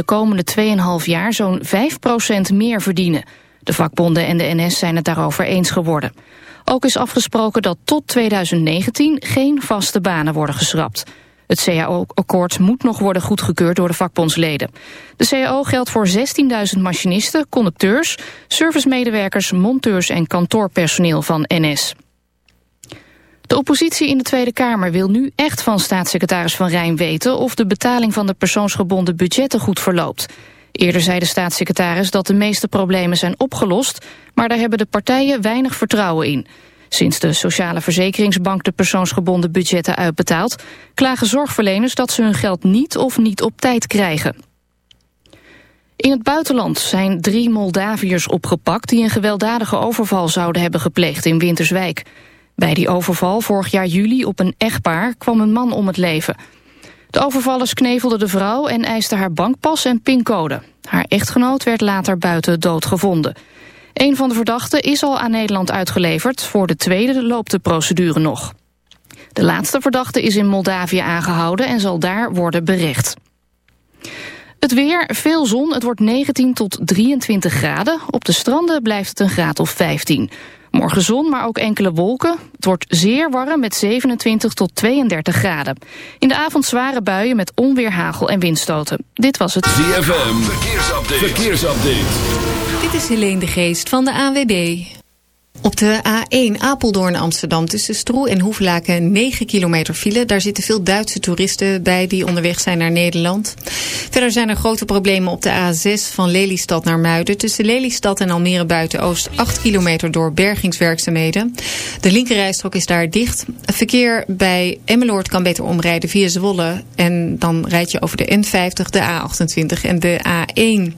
de komende 2,5 jaar zo'n 5% meer verdienen. De vakbonden en de NS zijn het daarover eens geworden. Ook is afgesproken dat tot 2019 geen vaste banen worden geschrapt. Het CAO-akkoord moet nog worden goedgekeurd door de vakbondsleden. De CAO geldt voor 16.000 machinisten, conducteurs, servicemedewerkers, monteurs en kantoorpersoneel van NS. De oppositie in de Tweede Kamer wil nu echt van staatssecretaris Van Rijn weten of de betaling van de persoonsgebonden budgetten goed verloopt. Eerder zei de staatssecretaris dat de meeste problemen zijn opgelost, maar daar hebben de partijen weinig vertrouwen in. Sinds de Sociale Verzekeringsbank de persoonsgebonden budgetten uitbetaalt, klagen zorgverleners dat ze hun geld niet of niet op tijd krijgen. In het buitenland zijn drie Moldaviërs opgepakt die een gewelddadige overval zouden hebben gepleegd in Winterswijk. Bij die overval vorig jaar juli op een echtpaar kwam een man om het leven. De overvallers knevelden de vrouw en eisten haar bankpas en pincode. Haar echtgenoot werd later buiten dood gevonden. Een van de verdachten is al aan Nederland uitgeleverd. Voor de tweede loopt de procedure nog. De laatste verdachte is in Moldavië aangehouden en zal daar worden berecht. Het weer, veel zon, het wordt 19 tot 23 graden. Op de stranden blijft het een graad of 15. Morgen zon, maar ook enkele wolken. Het wordt zeer warm met 27 tot 32 graden. In de avond zware buien met onweer, hagel en windstoten. Dit was het ZFM, verkeersupdate. verkeersupdate. Dit is Helene de Geest van de AWB. Op de A1 Apeldoorn Amsterdam tussen Stroe en Hoeflaken 9 kilometer file. Daar zitten veel Duitse toeristen bij die onderweg zijn naar Nederland. Verder zijn er grote problemen op de A6 van Lelystad naar Muiden. Tussen Lelystad en Almere Buiten-Oost 8 kilometer door bergingswerkzaamheden. De linkerrijstrook is daar dicht. Verkeer bij Emmeloord kan beter omrijden via Zwolle. En dan rijd je over de N50, de A28 en de A1.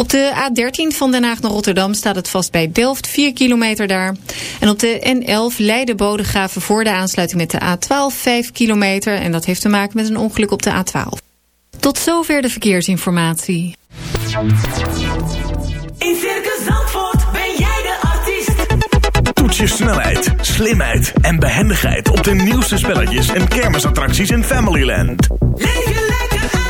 Op de A13 van Den Haag naar Rotterdam staat het vast bij Delft, 4 kilometer daar. En op de N11 Leiden-Bodegraven voor de aansluiting met de A12, 5 kilometer. En dat heeft te maken met een ongeluk op de A12. Tot zover de verkeersinformatie. In Circus Zandvoort ben jij de artiest. Toets je snelheid, slimheid en behendigheid op de nieuwste spelletjes en kermisattracties in Familyland. Leef je lekker uit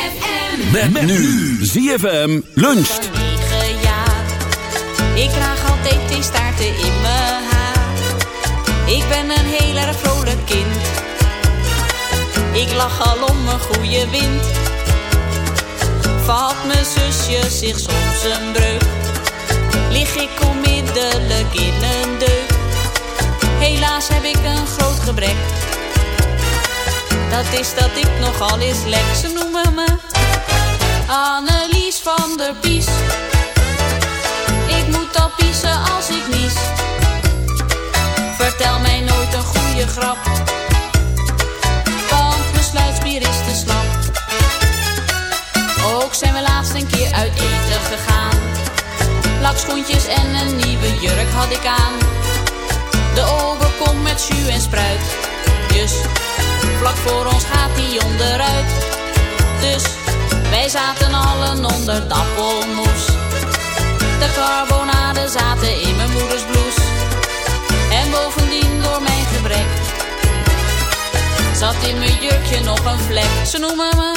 ZFM. Met, nu. ZFM luncht. jaar. Ik draag altijd die staarten in mijn haar. Ik ben een heel erg vrolijk kind. Ik lach al om een goede wind. Valt mijn zusje zich soms een breuk. Lig ik onmiddellijk in een deuk. Helaas heb ik een groot gebrek. Dat is dat ik nogal eens lek. Ze noemen me Annelies van der Pies. Ik moet al piezen als ik nies. Vertel mij nooit een goede grap. Want mijn sluitspier is te slap. Ook zijn we laatst een keer uit eten gegaan. Lakschoentjes en een nieuwe jurk had ik aan. De ober komt met jus en spruit. Dus vlak voor ons gaat hij onderuit. Dus wij zaten allen onder het appelmoes. De carbonade zaten in mijn moeders blouse. En bovendien door mijn gebrek zat in mijn jurkje nog een vlek. Ze noemen me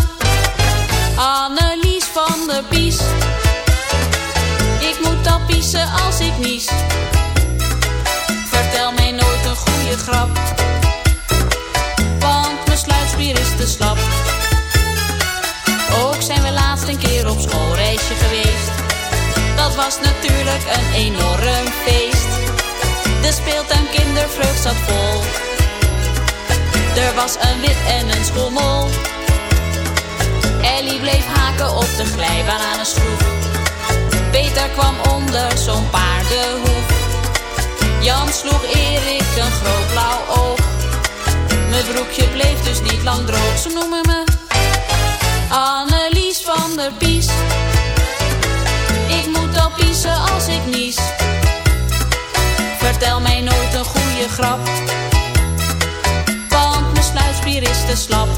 Annelies van der Pies. Ik moet al piezen als ik nies. Vertel mij nooit een goede grap. Want mijn sluitspier is te slap. Laatst een keer op schoolreisje geweest. Dat was natuurlijk een enorm feest. De speeltuin kindervreugd zat vol. Er was een wit en een schommel. Ellie bleef haken op de glijbaan aan een schroef. Peter kwam onder zo'n paardenhoef. Jan sloeg Erik een groot blauw oog. Mijn broekje bleef dus niet lang droog. Ze noemen me Annelies van der Pies. Ik moet al piezen als ik nies. Vertel mij nooit een goede grap. Want mijn sluitspier is te slap.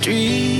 Died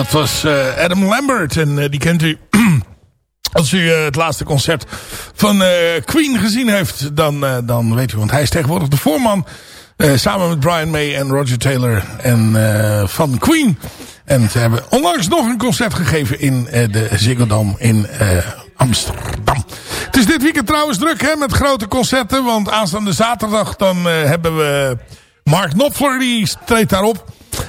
Dat was eh, Adam Lambert. En eh, die kent u. Als u eh, het laatste concert van Queen gezien heeft, dan, dan weet u. Want hij is tegenwoordig de voorman. samen met Brian May en Roger Taylor en, van Queen. En ze hebben onlangs nog een concert gegeven in de Ziggo Dome in Amsterdam. Het is dit weekend trouwens druk hè, met grote concerten. Want aanstaande zaterdag dan hebben we Mark Knopfler, die treedt daarop.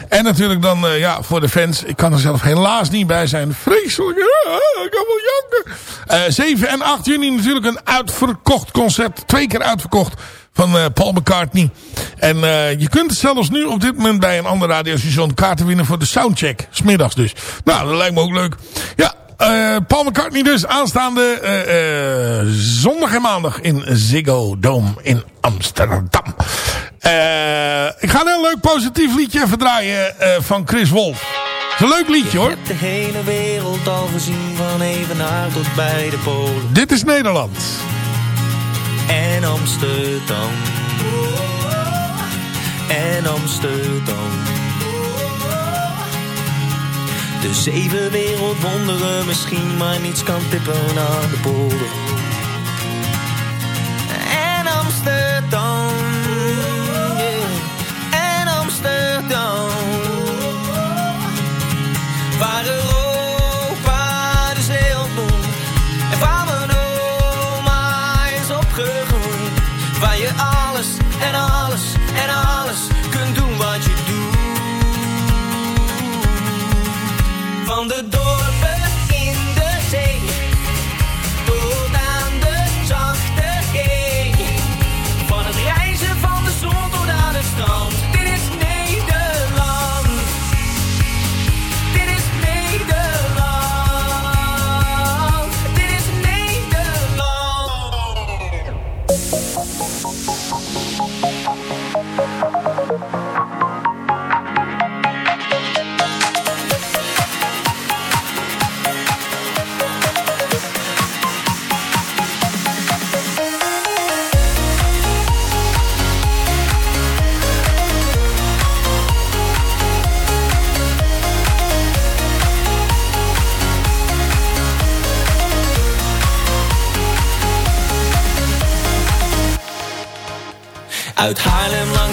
En natuurlijk dan, eh, ja, voor de fans. Ik kan er zelf helaas niet bij zijn. Vreselijk. Ah, ik kan wel janken. Eh 7 en 8 juni natuurlijk een uitverkocht concert. Twee keer uitverkocht van eh, Paul McCartney. En eh, je kunt zelfs nu op dit moment bij een ander radiostation kaarten winnen voor de soundcheck. Smiddags dus. Nou, dat lijkt me ook leuk. Ja, eh, Paul McCartney dus aanstaande eh, eh, zondag en maandag in Ziggo Dome in Amsterdam. Ik ga een heel leuk positief liedje even draaien van Chris Wolf. Het is een leuk liedje hoor. Ik heb de hele wereld al gezien, van Evenaar tot bij de Polen. Dit is Nederland. En Amsterdam. En Amsterdam. De zeven wereldwonderen misschien, maar niets kan tippen aan de polder.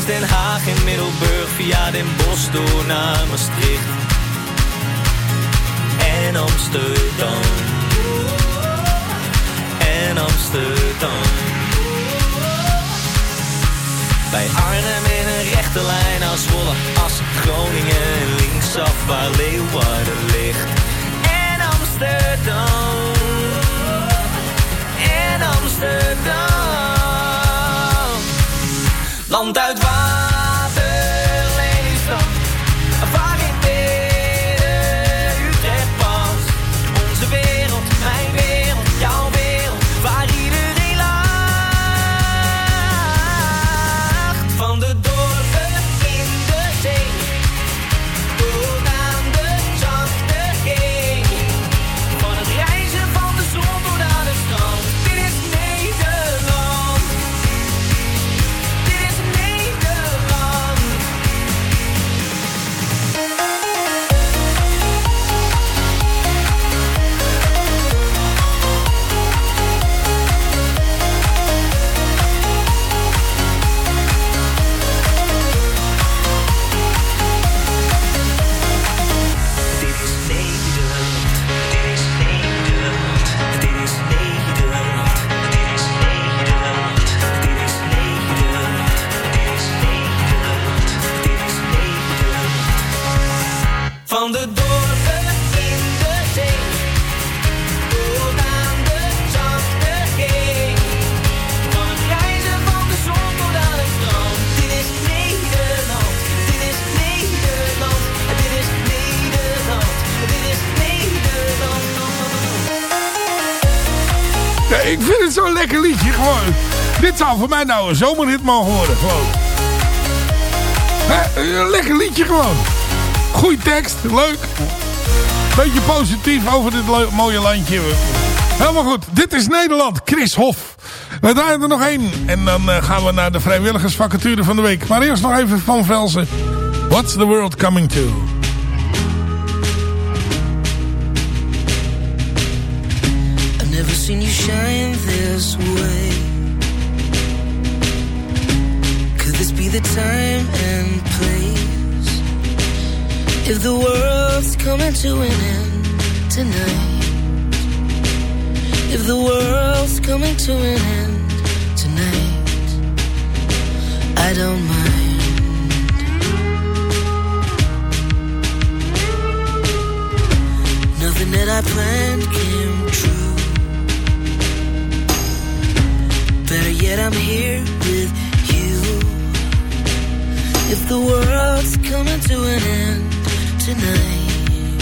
Den Haag in Middelburg via Den Bosch door naar Maastricht en Amsterdam en Amsterdam. Bij Arnhem in een rechte lijn als Zwolle, als Groningen en linksaf waar Leeuwarden ligt en Amsterdam en Amsterdam. Land uit water, vind het zo'n lekker liedje gewoon. Dit zou voor mij nou een zomerhit mogen worden. Gewoon. Hè, Een lekker liedje gewoon. Goeie tekst, leuk. Beetje positief over dit mooie landje. Helemaal goed. Dit is Nederland. Chris Hof. We draaien er nog één. En dan eh, gaan we naar de vrijwilligersvacature van de week. Maar eerst nog even Van Velsen. What's the world coming to? Seen you shine this way. Could this be the time and place? If the world's coming to an end tonight, if the world's coming to an end tonight, I don't mind. Nothing that I planned came true. Better yet, I'm here with you. If the world's coming to an end tonight,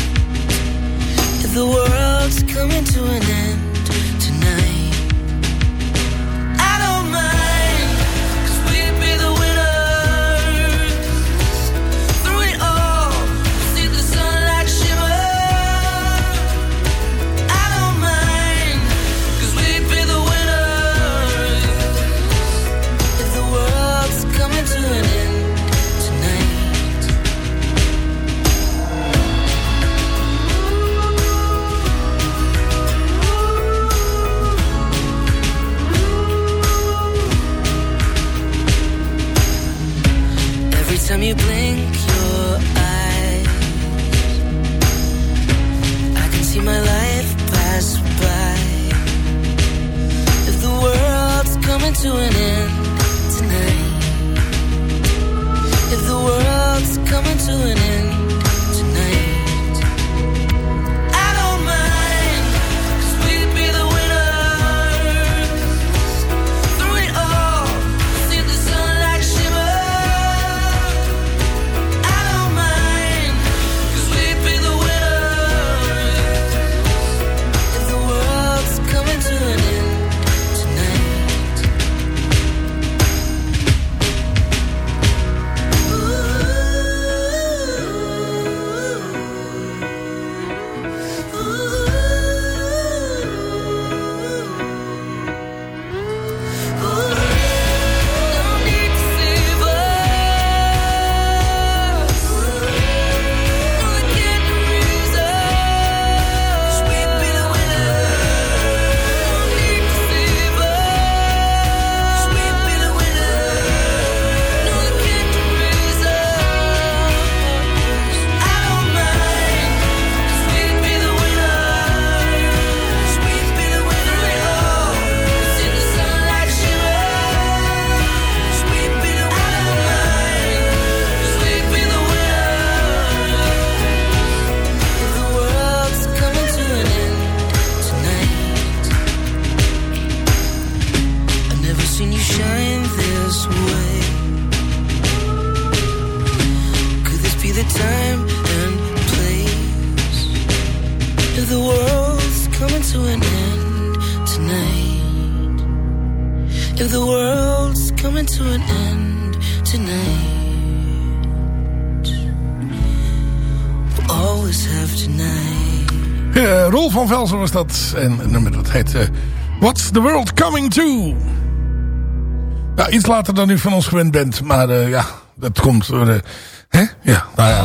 if the world's coming to an end Eh, Rol van Velsen was dat. En het nummer dat heet eh, What's the World Coming To? Ja, iets later dan u van ons gewend bent. Maar eh, ja, dat komt hè? Ja, nou ja.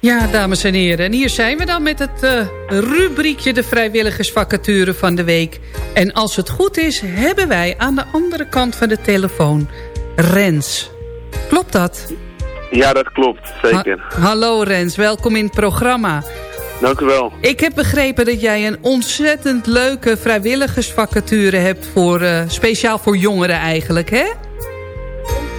Ja, dames en heren. En hier zijn we dan met het eh, rubriekje de vrijwilligersvacature van de week. En als het goed is, hebben wij aan de andere kant van de telefoon Rens. Klopt dat? Ja, dat klopt, zeker. Ha- hallo Rens, welkom in het programma. Dank u wel. Ik heb begrepen dat jij een ontzettend leuke vrijwilligersvacature hebt... Voor, eh, speciaal voor jongeren eigenlijk, hè?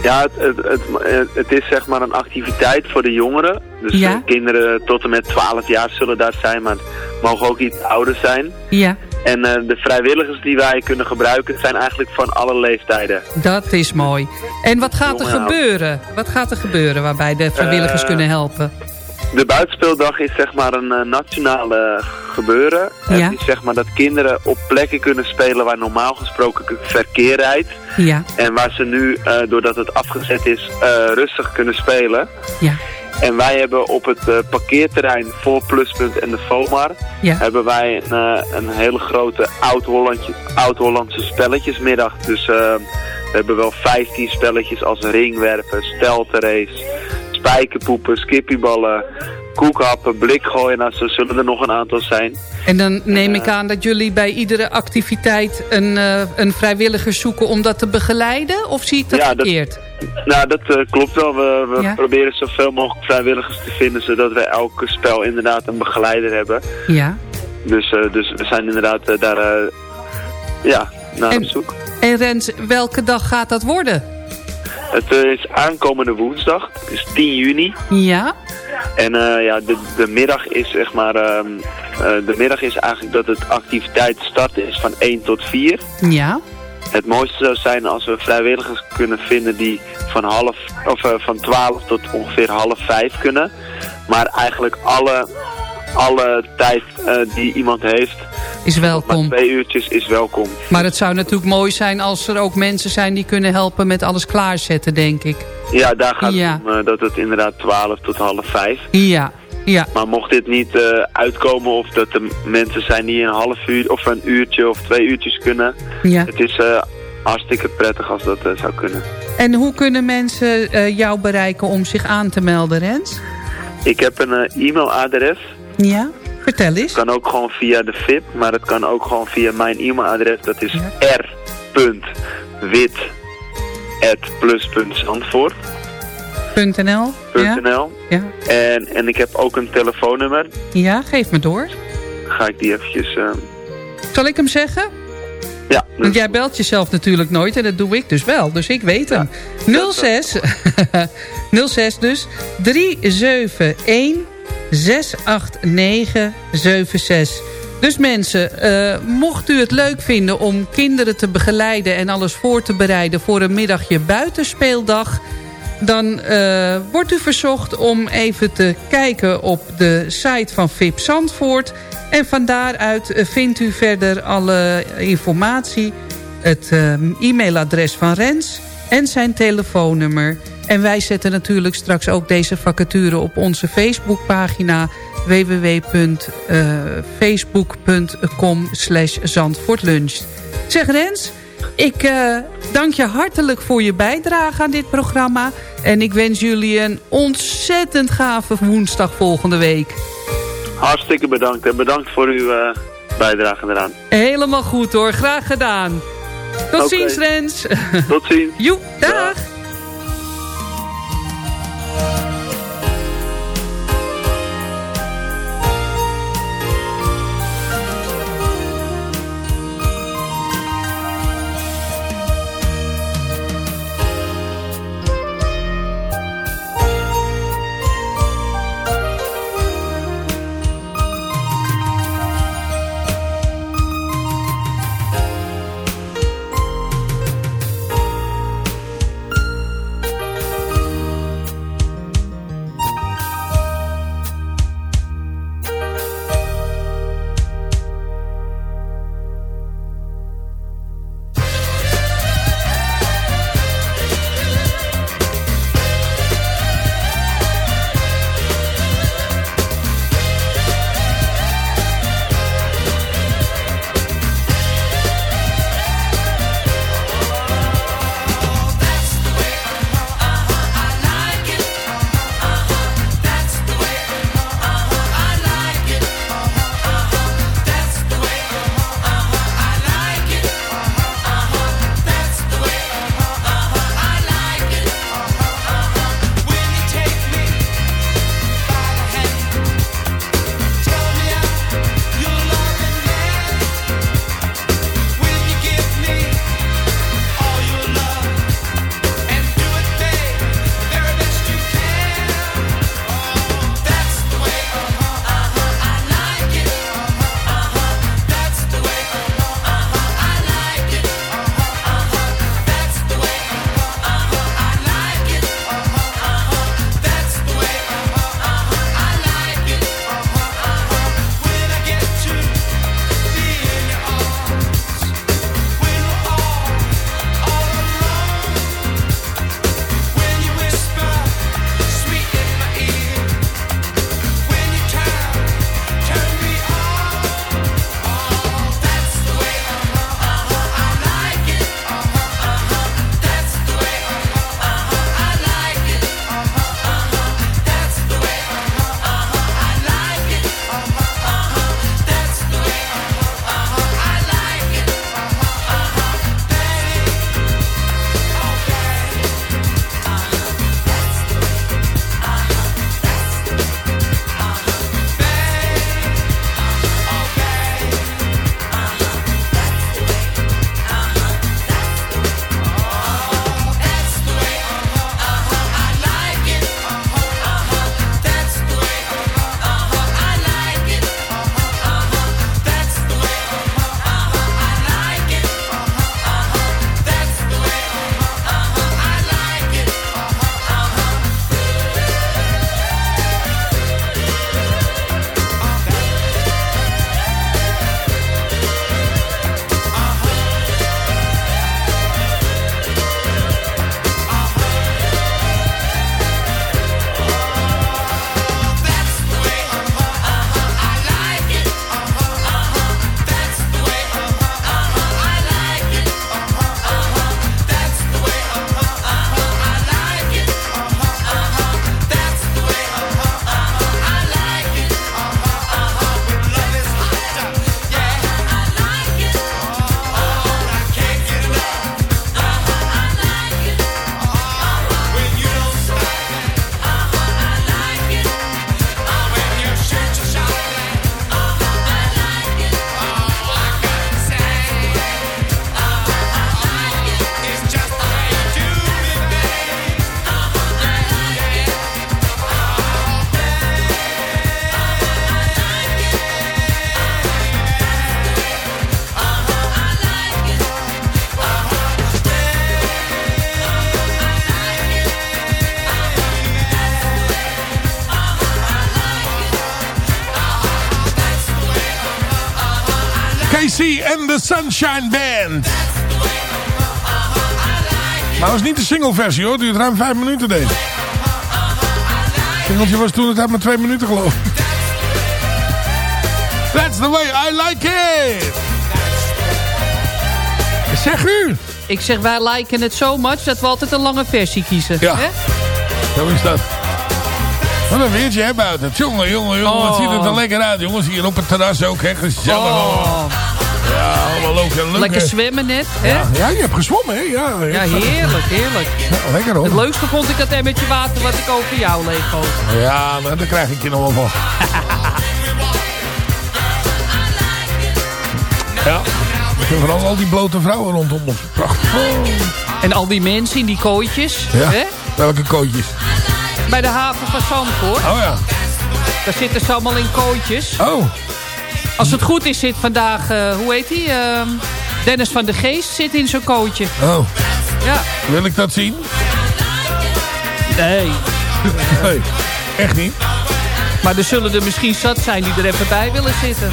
Ja, het, het, het, het is zeg maar een activiteit voor de jongeren. Dus Ja. kinderen tot en met 12 jaar zullen daar zijn, maar mogen ook iets ouder zijn. Ja. En eh, de vrijwilligers die wij kunnen gebruiken zijn eigenlijk van alle leeftijden. Dat is mooi. En wat gaat er oud. gebeuren? Wat gaat er gebeuren waarbij de vrijwilligers Eh, kunnen helpen? De buitenspeeldag is zeg maar een eh, nationale gebeuren. Het Ja. is zeg maar dat kinderen op plekken kunnen spelen waar normaal gesproken verkeer rijdt. Ja, En waar ze nu, eh, doordat het afgezet is, eh, rustig kunnen spelen. ja, En wij hebben op het parkeerterrein voor Pluspunt en de FOMAR... Ja. hebben wij een, een hele grote oud-Hollandse spelletjesmiddag. Dus we hebben wel 15 spelletjes als ringwerpen, stelterrace, spijkerpoepen, skippieballen, koekhappen, blikgooien. Nou, zo zullen er nog een aantal zijn. En dan neem ik aan dat jullie bij iedere activiteit een, eh, een vrijwilliger zoeken om dat te begeleiden? Of zie ik dat Ja, dat- verkeerd? Nou, dat eh, klopt wel. We, we Ja. proberen zoveel mogelijk vrijwilligers te vinden... zodat we elk spel inderdaad een begeleider hebben. Ja. Dus, eh, dus we zijn inderdaad eh, daar eh, ja, naar op zoek. En Rens, welke dag gaat dat worden? Het eh, is aankomende woensdag, dus 10 juni. Ja? En eh, ja, de, de middag is zeg maar, ehm, eh, de middag is eigenlijk dat het activiteit starten is van 1 tot 4. Ja? Het mooiste zou zijn als we vrijwilligers kunnen vinden die van, half, of, van 12 tot ongeveer half 5 kunnen. Maar eigenlijk alle, alle tijd eh, die iemand heeft, Is maar welkom. twee uurtjes, is welkom. Maar het zou natuurlijk mooi zijn als er ook mensen zijn die kunnen helpen met alles klaarzetten, denk ik. Ja, daar gaat Ja. het om eh, dat het inderdaad 12 tot half 5. Ja, ja. Maar mocht dit niet eh, uitkomen of dat er mensen zijn die een half uur of een uurtje of twee uurtjes kunnen. Ja. Het is hartstikke prettig als dat zou kunnen. En hoe kunnen mensen jou bereiken om zich aan te melden, Rens? Ik heb een e-mailadres. Ja? Vertel eens. Het kan ook gewoon via de VIP, maar het kan ook gewoon via mijn e-mailadres. Dat is r.wit.plus.zandvoort. .nl? Ja? .nl. Ja. En, en ik heb ook een telefoonnummer. ja, geef me door. Ga ik die eventjes... eh, Zal ik hem zeggen? ja, Want jij belt jezelf natuurlijk nooit en dat doe ik dus wel. Dus ik weet hem. 06, 06 dus, 371 689 76. Dus mensen, eh, mocht u het leuk vinden om kinderen te begeleiden... en alles voor te bereiden voor een middagje buitenspeeldag... dan eh, wordt u verzocht om even te kijken op de site van VIP Zandvoort... En van daaruit eh, vindt u verder alle informatie... het e-mailadres van Rens en zijn telefoonnummer. En wij zetten natuurlijk straks ook deze vacature op onze Facebookpagina... www.facebook.com slash zandvoortlunch. Zeg Rens, ik eh, dank je hartelijk voor je bijdrage aan dit programma... en ik wens jullie een ontzettend gave woensdag volgende week. hartstikke bedankt en bedankt voor uw eh, bijdrage eraan. Helemaal goed hoor, graag gedaan. Tot ziens Rens. Tot ziens. Joep, dag. Casey and the Sunshine Band. Maar dat is niet de single versie hoor. Het duurt ruim vijf minuten deze. Het singeltje was toen het uit maar twee minuten geloof ik. That's the way I like it. Zeg u. Ik zeg, wij liken het zo much dat we altijd een lange versie kiezen. Ja. Hè? Zo is dat. Wat een weertje hè buiten. Jongen, jongen, jongen. Wat Oh. ziet het er lekker uit. Jongens, hier op het terras ook. Hè. Gezellig. Oh. Ja, allemaal leuk. en leuk, Lekker hè. zwemmen net. Hè? Ja, ja, je hebt gezwommen hè. Ja, Ja, heerlijk, heerlijk. Ja, lekker hoor. Het leukste vond ik dat emmertje water wat ik over jou leeggoot. Ja, maar daar krijg ik je nog wel van. ja. En vooral al die blote vrouwen rondom ons. Prachtig. En al die mensen in die kooitjes. Ja. Hè? Welke kootjes? Bij de haven van Zandvoort. Oh ja. Daar zitten ze allemaal in kooitjes. Oh. Als het goed is zit vandaag, eh, hoe heet die? Ehm, Dennis van de Geest zit in zo'n kootje. Oh. Ja. Wil ik dat zien? Nee. Nee. Echt niet? Maar er zullen er misschien zat zijn die er even bij willen zitten.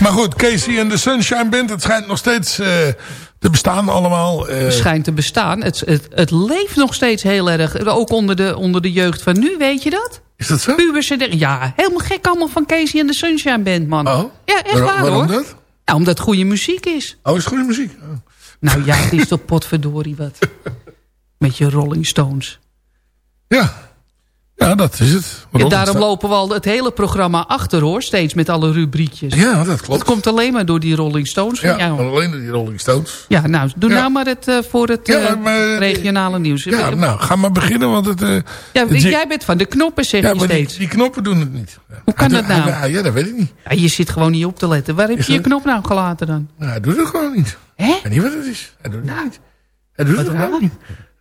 Maar goed, Casey en de Sunshine Band. Het schijnt nog steeds eh, te bestaan allemaal. eh. Schijnt te bestaan. Het, het, het leeft nog steeds heel erg. Ook onder de, onder de jeugd van nu, weet je dat? Is dat zo? Pubers en Ja, helemaal gek allemaal van Casey en de Sunshine Band, man. Oh? Ja, echt waar waarom hoor. dat? Omdat het goede muziek is. Oh, is het goede muziek? Oh. Nou ja, het is toch potverdorie wat. Met je Rolling Stones. Ja. Ja, dat is het. En daarom lopen we al het hele programma achter hoor. Steeds met alle rubriekjes. Ja, dat klopt. Het komt alleen maar door die Rolling Stones van Ja, jou. alleen door die Rolling Stones. Ja, nou, doe Ja. nou maar het eh, voor het Ja, eh, maar- regionale nieuws. Ja, nou, ga maar beginnen, want het... eh, Ja, het- jij bent van de knoppen, zeg ja, je maar die, steeds. die knoppen doen het niet. Hoe kan dat nou? Ja, dat weet ik niet. Je zit gewoon niet op te letten. Waar heb Is je je knop nou gelaten dan? Nou, hij doet het gewoon niet. Hè? Ik weet niet wat het is. Hij doet het niet. Hij doet het gewoon niet.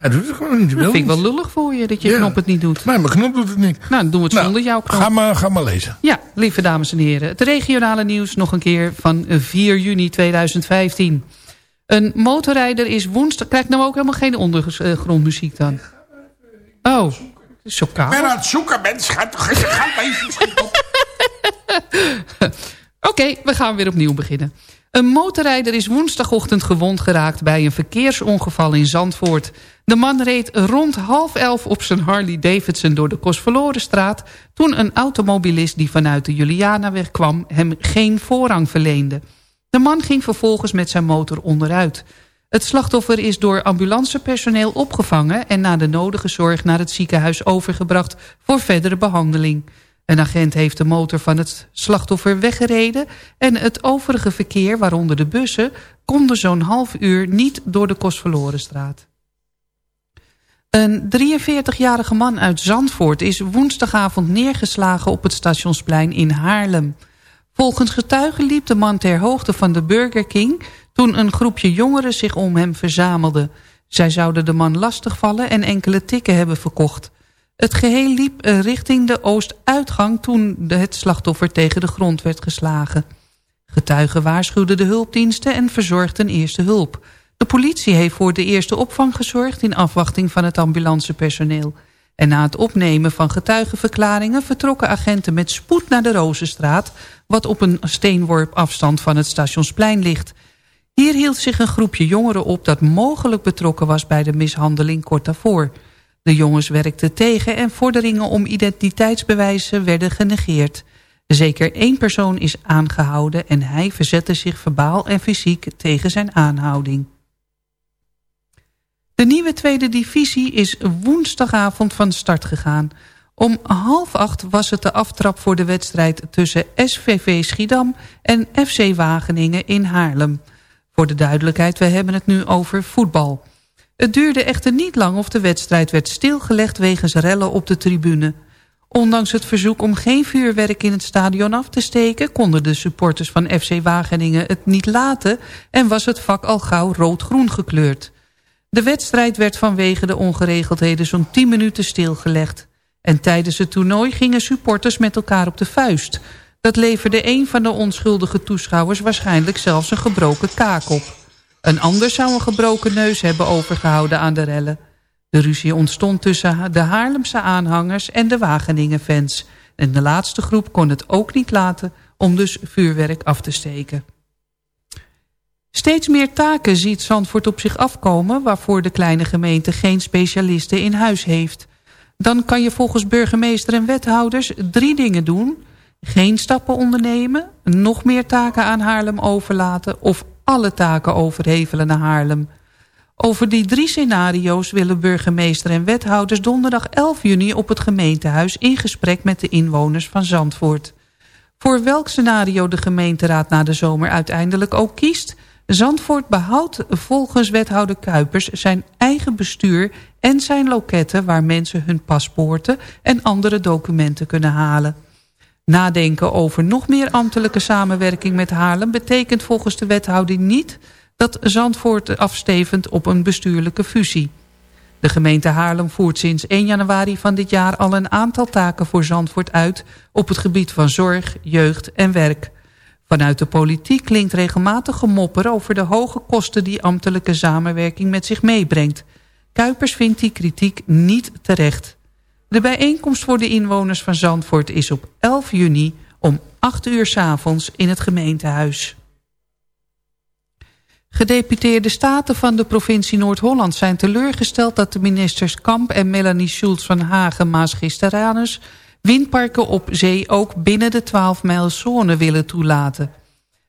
Hij doet het gewoon niet. Hij Dat vind ik wel lullig voor je, dat je Ja. knop het niet doet. Nee, mijn knop doet het niet. Nou, dan doen we het Nou, zonder jouw knop. Ga maar, ga maar lezen. Ja, lieve dames en heren. Het regionale nieuws nog een keer van 4 juni 2015. Een motorrijder is woensdag... Krijgt nou ook helemaal geen ondergrondmuziek dan? Oh, zo Ik ben kaal. aan het zoeken, mensen. Ga toch ga even Oké, we gaan weer opnieuw beginnen. Een motorrijder is woensdagochtend gewond geraakt bij een verkeersongeval in Zandvoort. De man reed rond half elf op zijn Harley Davidson door de Kostverlorenstraat... toen een automobilist die vanuit de Julianaweg kwam hem geen voorrang verleende. De man ging vervolgens met zijn motor onderuit. Het slachtoffer is door ambulancepersoneel opgevangen... en na de nodige zorg naar het ziekenhuis overgebracht voor verdere behandeling. Een agent heeft de motor van het slachtoffer weggereden... en het overige verkeer, waaronder de bussen... konden zo'n half uur niet door de Kostverlorenstraat. Een 43-jarige man uit Zandvoort is woensdagavond neergeslagen op het stationsplein in Haarlem. Volgens getuigen liep de man ter hoogte van de Burger King... toen een groepje jongeren zich om hem verzamelde. Zij zouden de man lastigvallen en enkele tikken hebben verkocht. Het geheel liep richting de oostuitgang toen het slachtoffer tegen de grond werd geslagen. Getuigen waarschuwden de hulpdiensten en verzorgden eerste hulp. De politie heeft voor de eerste opvang gezorgd in afwachting van het ambulancepersoneel. En na het opnemen van getuigenverklaringen vertrokken agenten met spoed naar de Rozenstraat, wat op een steenworp afstand van het stationsplein ligt. Hier hield zich een groepje jongeren op dat mogelijk betrokken was bij de mishandeling kort daarvoor. De jongens werkten tegen en vorderingen om identiteitsbewijzen werden genegeerd. Zeker één persoon is aangehouden en hij verzette zich verbaal en fysiek tegen zijn aanhouding. De nieuwe tweede divisie is woensdagavond van start gegaan. Om half acht was het de aftrap voor de wedstrijd tussen SVV Schiedam en FC Wageningen in Haarlem. Voor de duidelijkheid, we hebben het nu over voetbal. Het duurde echter niet lang of de wedstrijd werd stilgelegd wegens rellen op de tribune. Ondanks het verzoek om geen vuurwerk in het stadion af te steken... konden de supporters van FC Wageningen het niet laten... en was het vak al gauw rood-groen gekleurd. De wedstrijd werd vanwege de ongeregeldheden zo'n 10 minuten stilgelegd. En tijdens het toernooi gingen supporters met elkaar op de vuist. Dat leverde een van de onschuldige toeschouwers waarschijnlijk zelfs een gebroken kaak op. Een ander zou een gebroken neus hebben overgehouden aan de rellen. De ruzie ontstond tussen de Haarlemse aanhangers en de Wageningen-fans. En de laatste groep kon het ook niet laten om dus vuurwerk af te steken. Steeds meer taken ziet Zandvoort op zich afkomen... waarvoor de kleine gemeente geen specialisten in huis heeft. Dan kan je volgens burgemeester en wethouders drie dingen doen... geen stappen ondernemen, nog meer taken aan Haarlem overlaten... of alle taken overhevelen naar Haarlem. Over die drie scenario's willen burgemeester en wethouders... donderdag 11 juni op het gemeentehuis in gesprek met de inwoners van Zandvoort. Voor welk scenario de gemeenteraad na de zomer uiteindelijk ook kiest... Zandvoort behoudt volgens wethouder Kuipers zijn eigen bestuur en zijn loketten waar mensen hun paspoorten en andere documenten kunnen halen. Nadenken over nog meer ambtelijke samenwerking met Haarlem betekent volgens de wethouder niet dat Zandvoort afstevend op een bestuurlijke fusie. De gemeente Haarlem voert sinds 1 januari van dit jaar al een aantal taken voor Zandvoort uit op het gebied van zorg, jeugd en werk. Vanuit de politiek klinkt regelmatig gemopper over de hoge kosten die ambtelijke samenwerking met zich meebrengt. Kuipers vindt die kritiek niet terecht. De bijeenkomst voor de inwoners van Zandvoort is op 11 juni om 8 uur 's avonds in het gemeentehuis. Gedeputeerde staten van de provincie Noord-Holland zijn teleurgesteld dat de ministers Kamp en Melanie Schultz van Hagen Maas-Gisteranus windparken op zee ook binnen de 12 mijl zone willen toelaten.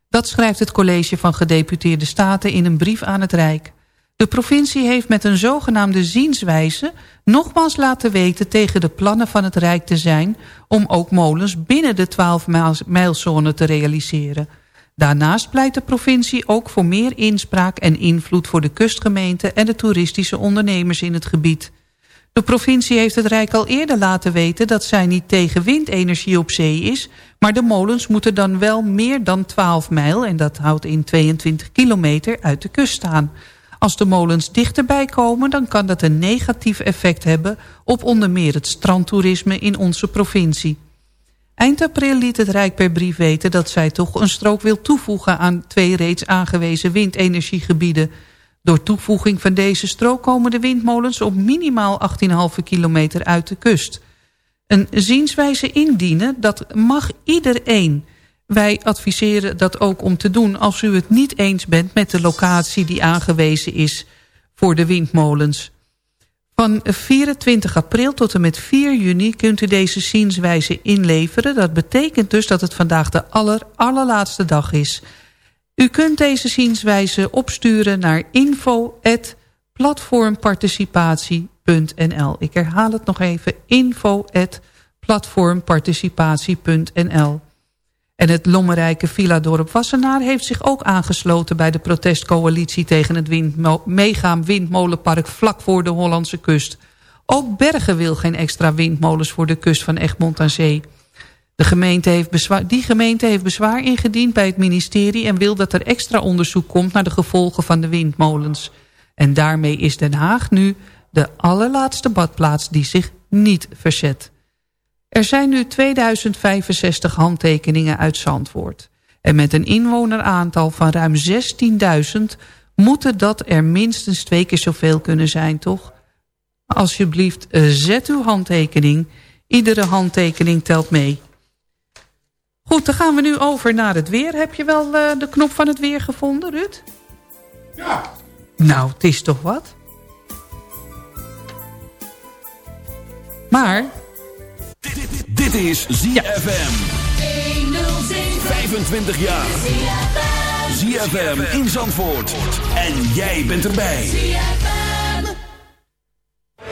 Dat schrijft het college van gedeputeerde staten in een brief aan het Rijk. De provincie heeft met een zogenaamde zienswijze nogmaals laten weten tegen de plannen van het Rijk te zijn om ook molens binnen de 12 mijlzone te realiseren. Daarnaast pleit de provincie ook voor meer inspraak en invloed voor de kustgemeenten en de toeristische ondernemers in het gebied. De provincie heeft het Rijk al eerder laten weten dat zij niet tegen windenergie op zee is, maar de molens moeten dan wel meer dan 12 mijl, en dat houdt in 22 kilometer, uit de kust staan. Als de molens dichterbij komen, dan kan dat een negatief effect hebben op onder meer het strandtoerisme in onze provincie. Eind april liet het Rijk per brief weten dat zij toch een strook wil toevoegen aan twee reeds aangewezen windenergiegebieden. Door toevoeging van deze strook komen de windmolens op minimaal 18,5 kilometer uit de kust. Een zienswijze indienen, dat mag iedereen. Wij adviseren dat ook om te doen als u het niet eens bent met de locatie die aangewezen is voor de windmolens. Van 24 april tot en met 4 juni kunt u deze zienswijze inleveren. Dat betekent dus dat het vandaag de aller, allerlaatste dag is. U kunt deze zienswijze opsturen naar info.platformparticipatie.nl Ik herhaal het nog even, info.platformparticipatie.nl En het lommerrijke Villa Dorp Wassenaar heeft zich ook aangesloten... bij de protestcoalitie tegen het windmo meegaam windmolenpark vlak voor de Hollandse kust. Ook Bergen wil geen extra windmolens voor de kust van Egmond aan Zee... De gemeente heeft bezwaar, die gemeente heeft bezwaar ingediend bij het ministerie... en wil dat er extra onderzoek komt naar de gevolgen van de windmolens. En daarmee is Den Haag nu de allerlaatste badplaats die zich niet verzet. Er zijn nu 2065 handtekeningen uit Zandvoort. En met een inwoneraantal van ruim 16.000 moeten dat er minstens twee keer zoveel kunnen zijn, toch? Alsjeblieft, eh, zet uw handtekening. Iedere handtekening telt mee. Goed, dan gaan we nu over naar het weer. Heb je wel uh, de knop van het weer gevonden, Ruud? Ja. Nou, het is toch wat? Maar... Dit, is ZFM. 25 jaar. ZFM in Zandvoort. En jij bent erbij.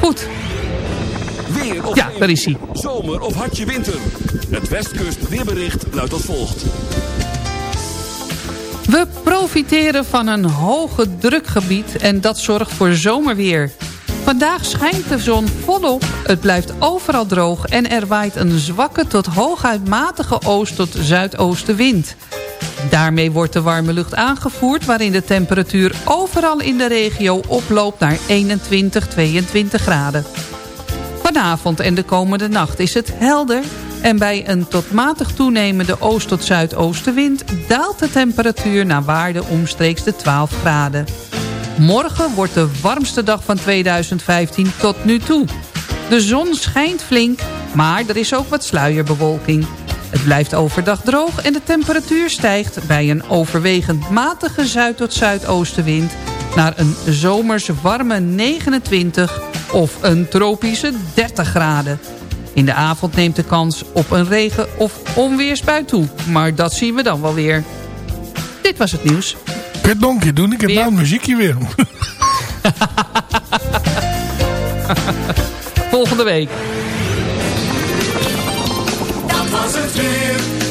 Goed. Weer of Ja, daar is hij. Zomer of hartje winter. Het Westkust weerbericht luidt als volgt. We profiteren van een hoge drukgebied en dat zorgt voor zomerweer. Vandaag schijnt de zon volop, het blijft overal droog... en er waait een zwakke tot hooguit matige oost- tot zuidoostenwind. Daarmee wordt de warme lucht aangevoerd... waarin de temperatuur overal in de regio oploopt naar 21, 22 graden. Vanavond en de komende nacht is het helder... en bij een tot matig toenemende oost- tot zuidoostenwind... daalt de temperatuur naar waarde omstreeks de 12 graden. Morgen wordt de warmste dag van 2015 tot nu toe. De zon schijnt flink, maar er is ook wat sluierbewolking. Het blijft overdag droog en de temperatuur stijgt... bij een overwegend matige zuid- tot zuidoostenwind... naar een zomers warme 29 of een tropische 30 graden. In de avond neemt de kans op een regen- of onweersbui toe. Maar dat zien we dan wel weer. Dit was het nieuws. Een keer doen. Ik heb nou een muziekje weer. Volgende week. Dat was het weer.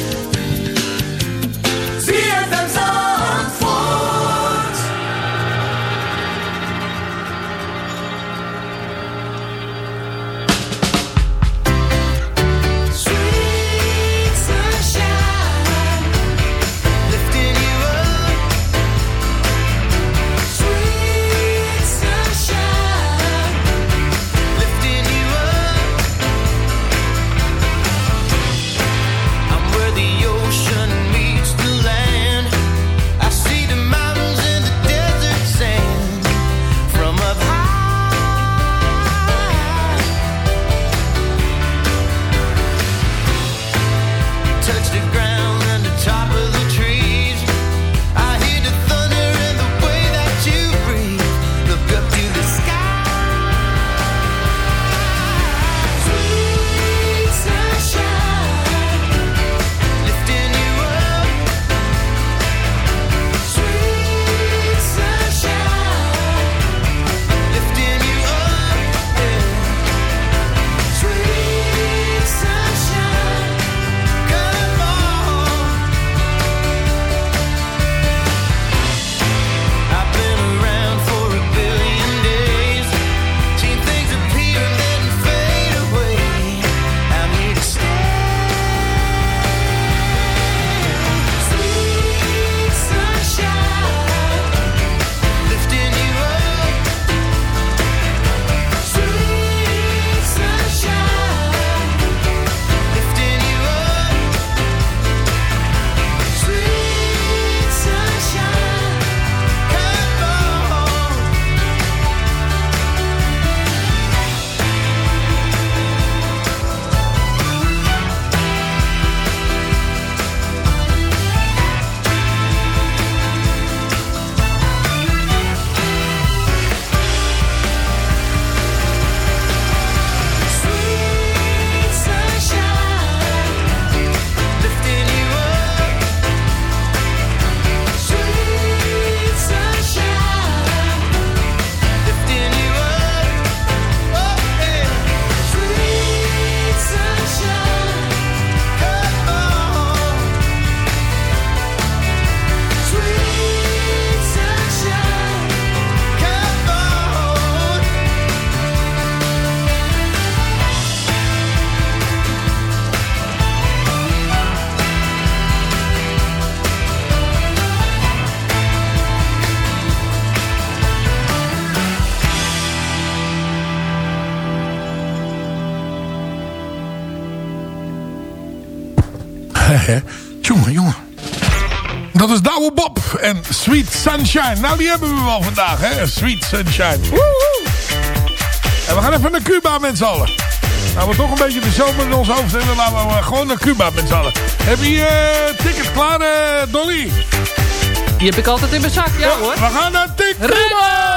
Dat is Douwe Bob en Sweet Sunshine. Nou, die hebben we wel vandaag, hè? Sweet Sunshine. Woehoe. En we gaan even naar Cuba met z'n allen. Nou, we toch een beetje de zomer in ons hoofd hebben. Laten we gewoon naar Cuba met z'n allen. Heb je je ticket klaar, eh, Dolly? Die heb ik altijd in mijn zak, ja, hoor. We gaan naar! Cuba,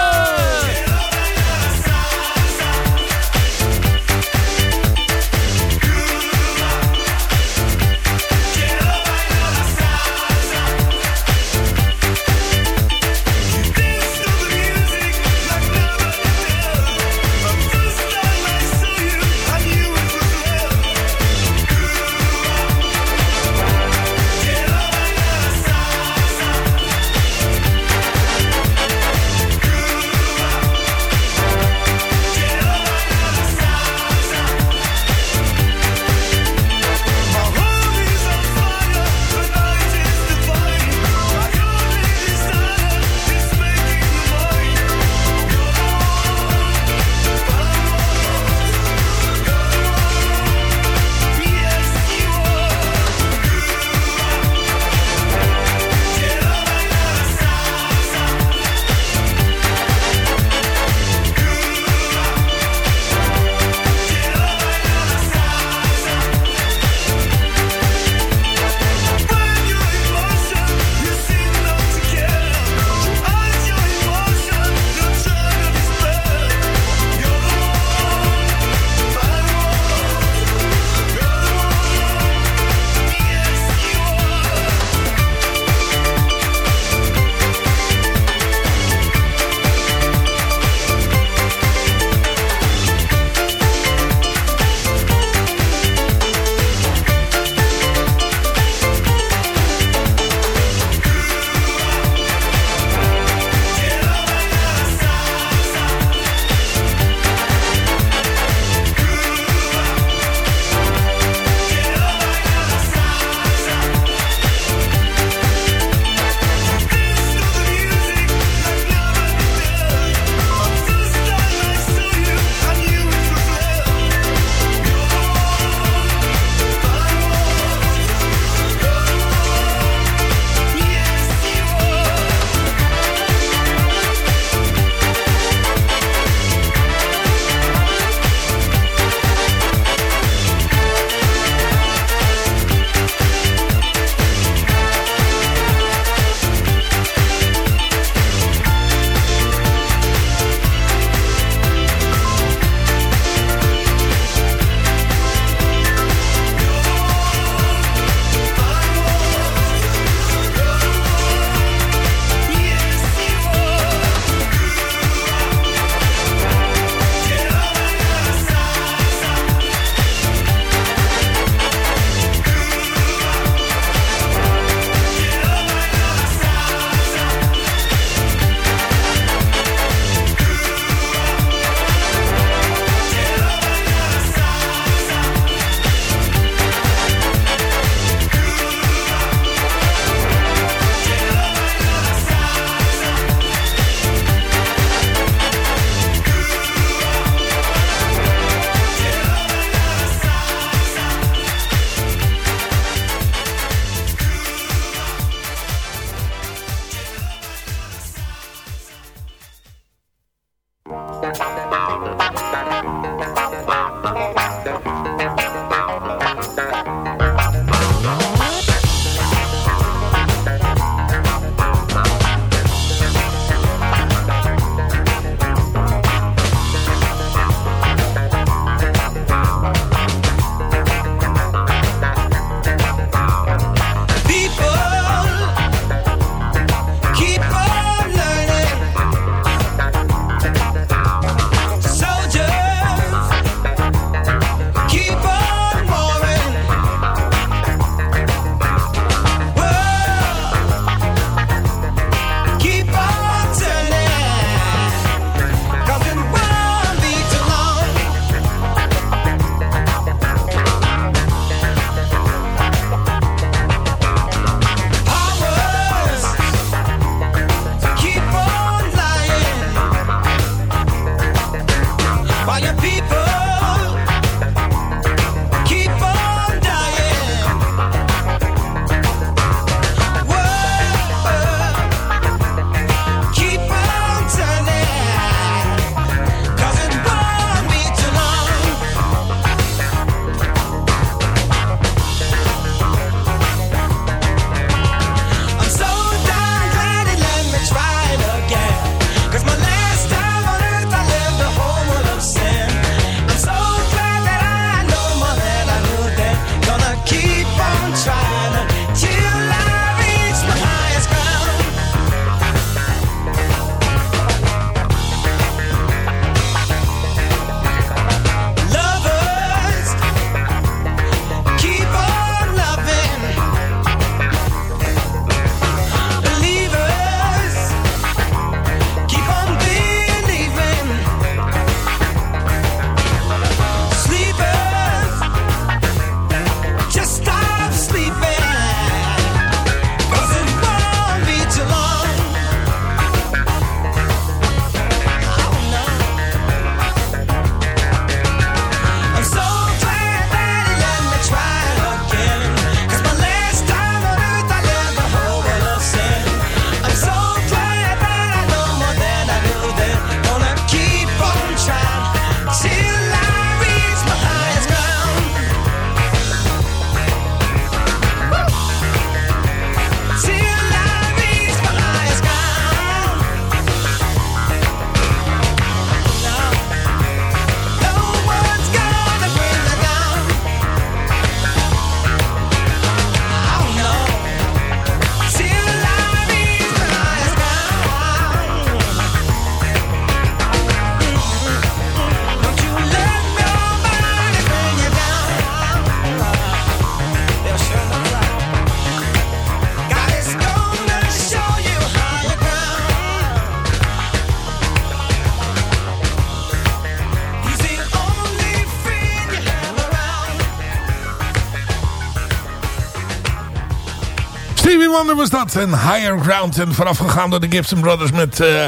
Wonder was dat. En Higher Ground. En voorafgegaan door de Gibson Brothers met eh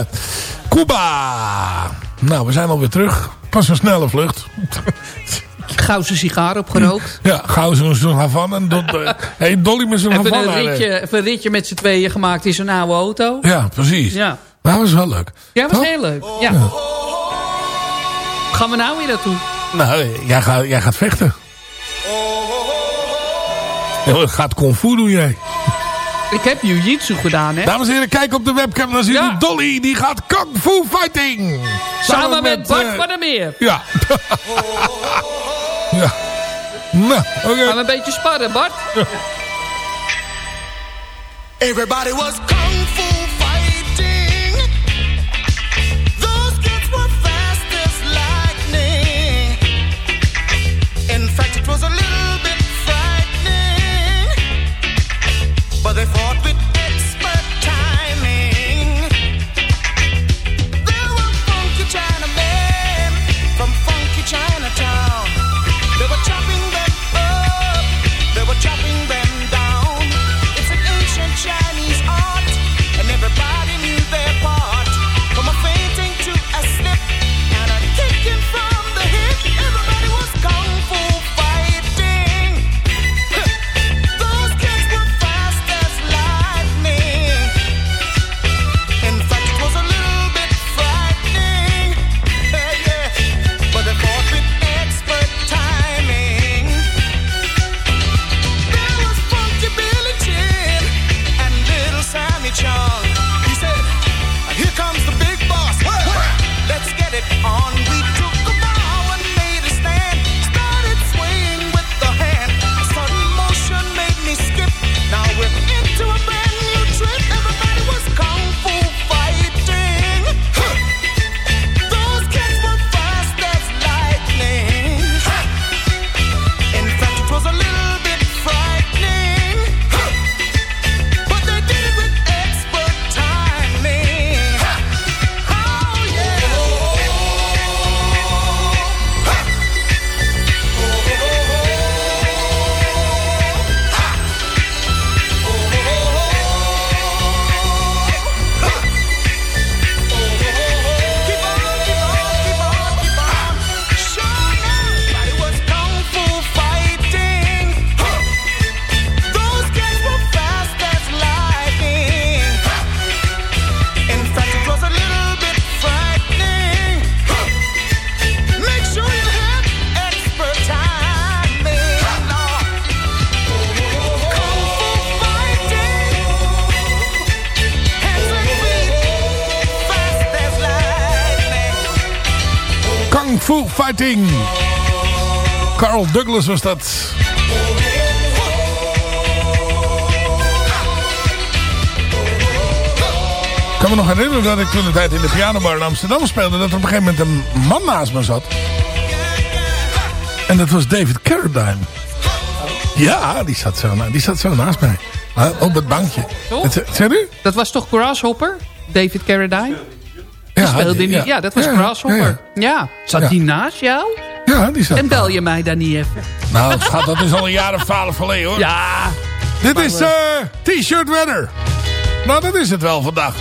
Cuba. Nou, we zijn alweer terug. Pas een snelle vlucht. Goudse sigaar opgerookt. Ja, gauw zo'n zo'n Havana. En dat, eh, hey, Dolly met zo'n Even Havana. een, ritje, even een ritje met z'n tweeën gemaakt in zo'n oude auto. Ja, precies. Ja, Maar dat was wel leuk. ja was Toch? heel leuk. Ja. Gaan we nou weer naartoe? Nou, jij gaat, jij gaat vechten. Ja, wat gaat kung fu doen jij? Ik heb jiu-jitsu gedaan, hè? Dames en heren, kijk op de webcam. Dan zien Ja. we Dolly. Die gaat kung fu fighting. Samen met Bart eh, van der Meer. Ja. ja. Nou, oké. Gaan we een beetje sparren, Bart? Everybody was Douglas was dat. Ik kan me nog herinneren dat ik toen de tijd in de pianobar in Amsterdam speelde... dat er op een gegeven moment een man naast me zat. En dat was David Carradine. Ja, die zat zo, na- die zat zo naast mij. Op het bankje. Zeg u? Dat was toch Grasshopper? David Carradine? Ja, Die speelde niet. Ja, dat was ja, Grasshopper. Ja, Ja. Zat Ja. die naast jou? Ja, die zat. En bel je mij dan niet even? Nou, schat, dat is al een jaar of twaalf geleden hoor. Ja. Dit is eh, T-shirt weather. Nou, dat is het wel vandaag.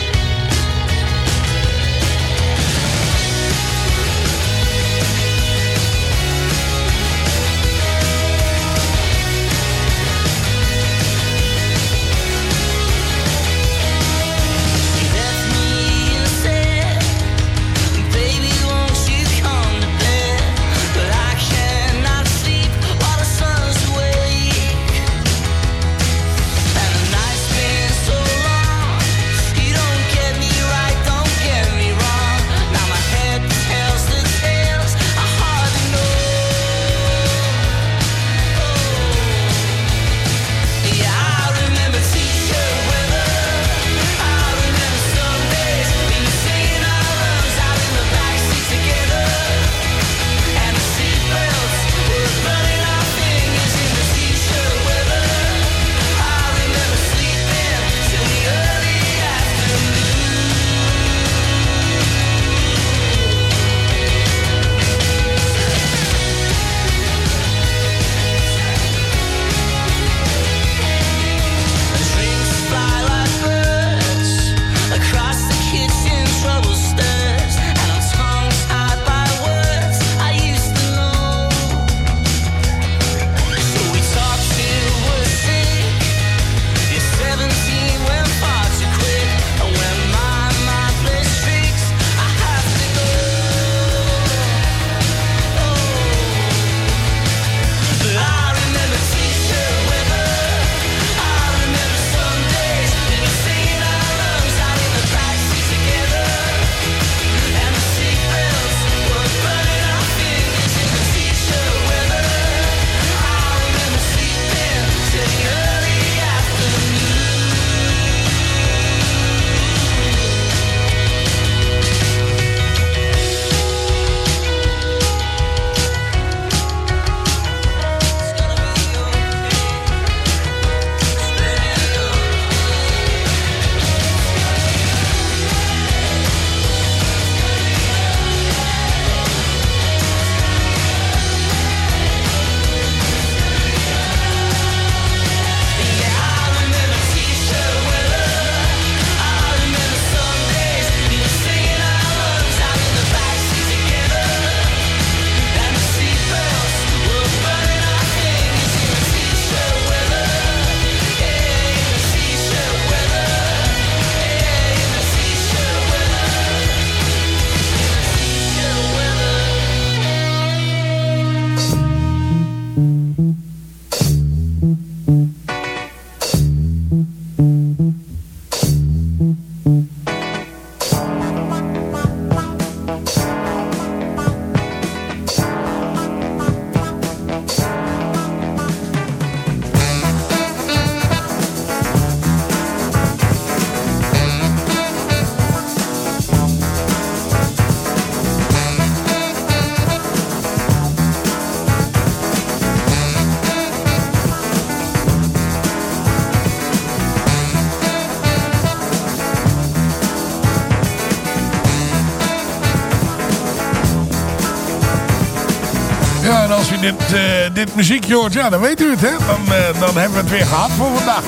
U dit, eh, dit muziekje hoort, ja, dan weet u het, hè. Dan, eh, dan hebben we het weer gehad voor vandaag.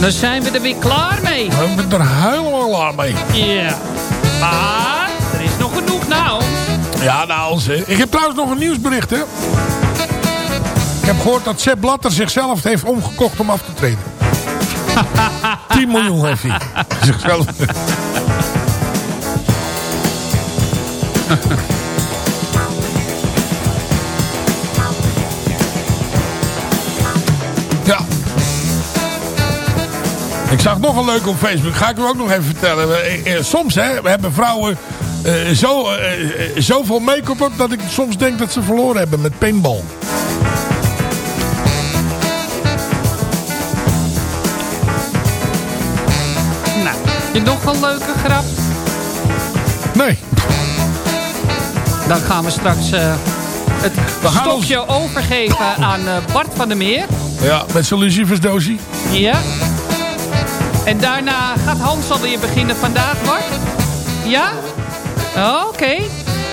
Dan zijn we er weer klaar mee. We hebben er helemaal klaar mee. Ja. Maar er is nog genoeg nou. Ja, nou. Ik heb trouwens nog een nieuwsbericht, hè. Ik heb gehoord dat Sepp Blatter zichzelf heeft omgekocht om af te treden. 10 miljoen heeft hij. Zichzelf. Ja. Ik zag nog een leuke op Facebook. Ga ik u ook nog even vertellen. Eh, eh, Soms hè, we hebben vrouwen eh, zo, zoveel make-up op... dat ik soms denk dat ze verloren hebben met paintball. Nou, je nog een leuke grap? Nee. Dan gaan we straks het We stokje overgeven aan Bart van der Meer. Ja, met zijn lucifersdoosie. Ja. En daarna gaat Hans alweer beginnen vandaag, Bart? Ja? Oh, Oké.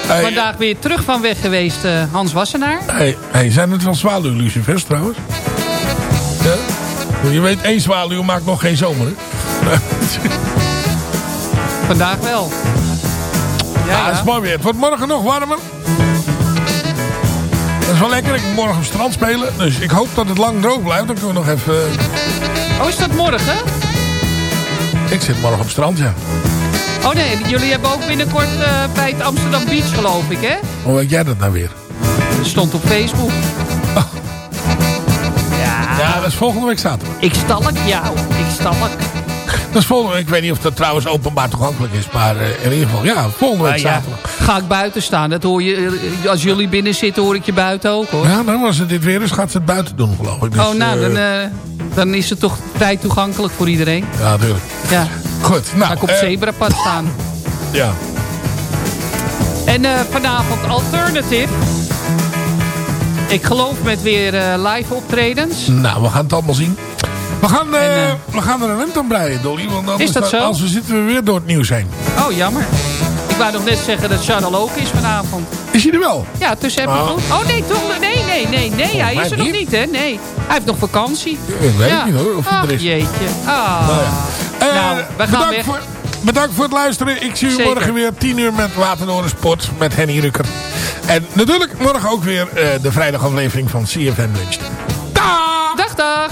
Hey. Vandaag weer terug van weg geweest, eh, Hans Wassenaar. Hey, hey, zijn het wel zwaluwlucifers trouwens? Ja? Je weet, één zwaluw maakt nog geen zomer, hè? Vandaag wel. Ja, Ja, is mooi weer. Het wordt morgen nog warmer. Dat is wel lekker. Ik moet morgen op het strand spelen. Dus ik hoop dat het lang droog blijft. Dan kunnen we nog even... Oh, is dat morgen? Ik zit morgen op het strand, ja. Oh nee, jullie hebben ook binnenkort eh, bij het Amsterdam Beach, geloof ik, hè? Hoe weet jij dat nou weer? Dat stond op Facebook. Ja. Ja, dat is volgende week zaterdag. Ik stalk jou. Ik stalk. Is volgende. Ik weet niet of dat trouwens openbaar toegankelijk is. Maar eh, in ieder geval, ja, volgende week ja, zaterdag. ga ik buiten staan. Dat hoor je, eh, als jullie binnen zitten, hoor ik je buiten ook, hoor. Ja, dan als het dit weer is, gaat ze het buiten doen, geloof ik. Dus, oh, nou, eh, dan, dan is het toch vrij toegankelijk voor iedereen. Ja, natuurlijk. Ja. Goed, nou. Ga ik op zebrapad staan. Ja. En vanavond Alternative. Ik geloof met weer live optredens. Nou, we gaan het allemaal zien. We gaan, eh, we gaan er een end aan breien, Dolly. Want anders, Is dat zo? Als we zitten we weer door het nieuws heen. Oh, jammer. Ik wou nog net zeggen dat Charles ook is vanavond. Is hij er wel? Ja, tussen heb Oh. goed. Oh nee, toch? Nee, nee, nee, nee. Hij mij is er nog niet. hè? Nee. Hij heeft nog vakantie. Ik weet ja. niet hoor, of hij Ach, er is. jeetje. Ah. Nou ja. Eh, nou, we gaan bedankt, weg. voor, bedankt voor het luisteren. Ik zie u Zeker. morgen weer 10 uur met Waternoren Sport met Henny Rukker. En natuurlijk morgen ook weer eh, de vrijdagaflevering van CFM Lunch. Dag! Dag, dag.